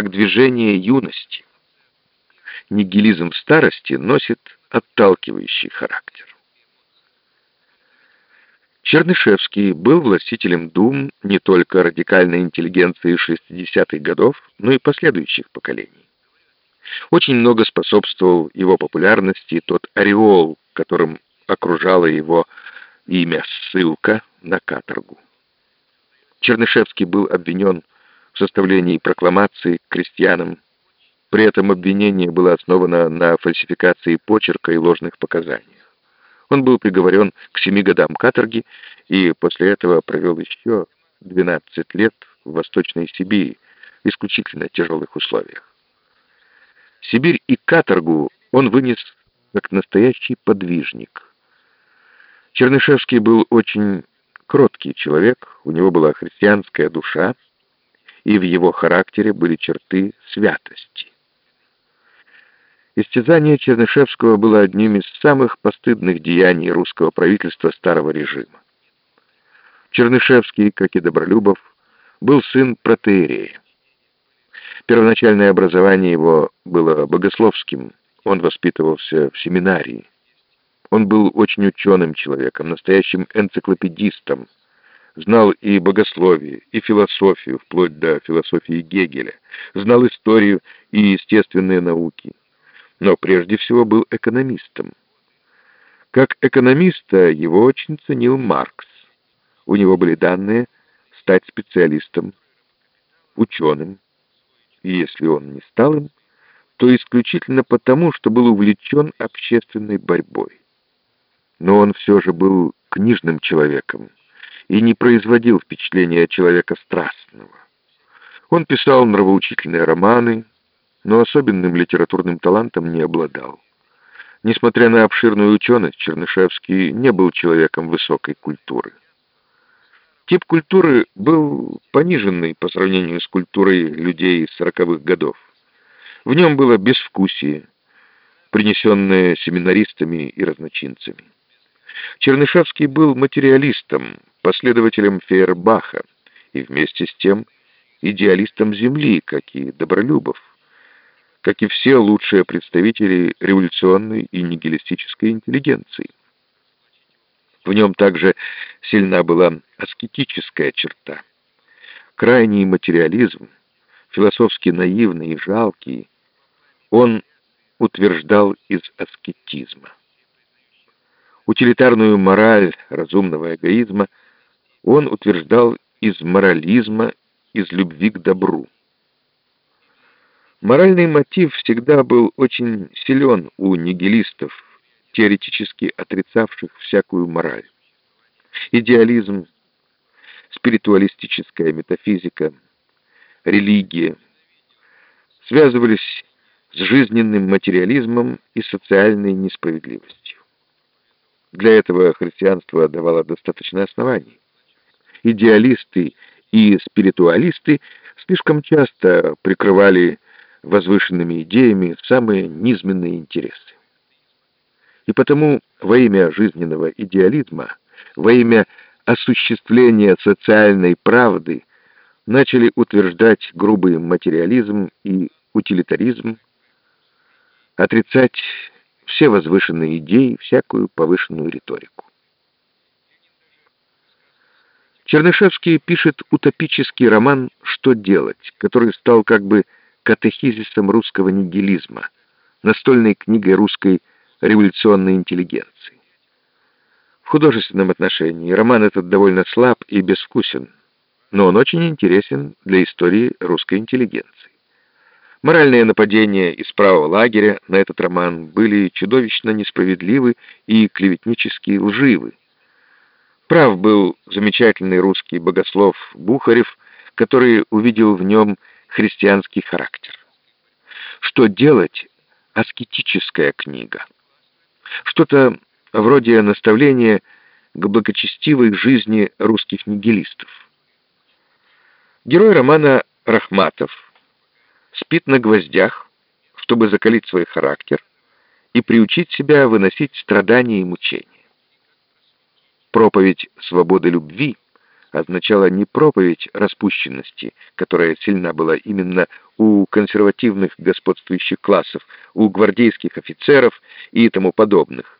как движение юности. Нигилизм старости носит отталкивающий характер. Чернышевский был властителем дум не только радикальной интеллигенции 60-х годов, но и последующих поколений. Очень много способствовал его популярности тот ореол, которым окружало его имя ссылка на каторгу. Чернышевский был обвинен в составлении прокламации к крестьянам. При этом обвинение было основано на фальсификации почерка и ложных показаниях. Он был приговорен к семи годам каторги и после этого провел еще 12 лет в Восточной Сибири в исключительно тяжелых условиях. Сибирь и каторгу он вынес как настоящий подвижник. Чернышевский был очень кроткий человек, у него была христианская душа, и в его характере были черты святости. Истязание Чернышевского было одним из самых постыдных деяний русского правительства старого режима. Чернышевский, как и Добролюбов, был сын протеерея. Первоначальное образование его было богословским, он воспитывался в семинарии. Он был очень ученым человеком, настоящим энциклопедистом, знал и богословие, и философию, вплоть до философии Гегеля, знал историю и естественные науки, но прежде всего был экономистом. Как экономиста его очень ценил Маркс. У него были данные стать специалистом, ученым, и если он не стал им, то исключительно потому, что был увлечен общественной борьбой. Но он все же был книжным человеком и не производил впечатления человека страстного. Он писал нравоучительные романы, но особенным литературным талантом не обладал. Несмотря на обширную ученость, Чернышевский не был человеком высокой культуры. Тип культуры был пониженный по сравнению с культурой людей сороковых годов. В нем было безвкусие, принесенное семинаристами и разночинцами. Чернышевский был материалистом, последователем Фейербаха и вместе с тем идеалистом Земли, как и Добролюбов, как и все лучшие представители революционной и нигилистической интеллигенции. В нем также сильна была аскетическая черта. Крайний материализм, философски наивный и жалкий, он утверждал из аскетизма. Утилитарную мораль разумного эгоизма он утверждал из морализма, из любви к добру. Моральный мотив всегда был очень силен у нигилистов, теоретически отрицавших всякую мораль. Идеализм, спиритуалистическая метафизика, религия связывались с жизненным материализмом и социальной несправедливостью. Для этого христианство давало достаточно оснований. Идеалисты и спиритуалисты слишком часто прикрывали возвышенными идеями самые низменные интересы. И потому во имя жизненного идеализма, во имя осуществления социальной правды начали утверждать грубый материализм и утилитаризм, отрицать все возвышенные идеи, всякую повышенную риторику. Чернышевский пишет утопический роман «Что делать», который стал как бы катехизисом русского нигилизма, настольной книгой русской революционной интеллигенции. В художественном отношении роман этот довольно слаб и безвкусен, но он очень интересен для истории русской интеллигенции. Моральные нападения из правого лагеря на этот роман были чудовищно несправедливы и клеветнически лживы. Прав был замечательный русский богослов Бухарев, который увидел в нем христианский характер. Что делать? Аскетическая книга. Что-то вроде наставления к благочестивой жизни русских нигилистов. Герой романа Рахматов спит на гвоздях, чтобы закалить свой характер и приучить себя выносить страдания и мучения. Проповедь свободы любви означало не проповедь распущенности, которая сильна была именно у консервативных господствующих классов, у гвардейских офицеров и тому подобных,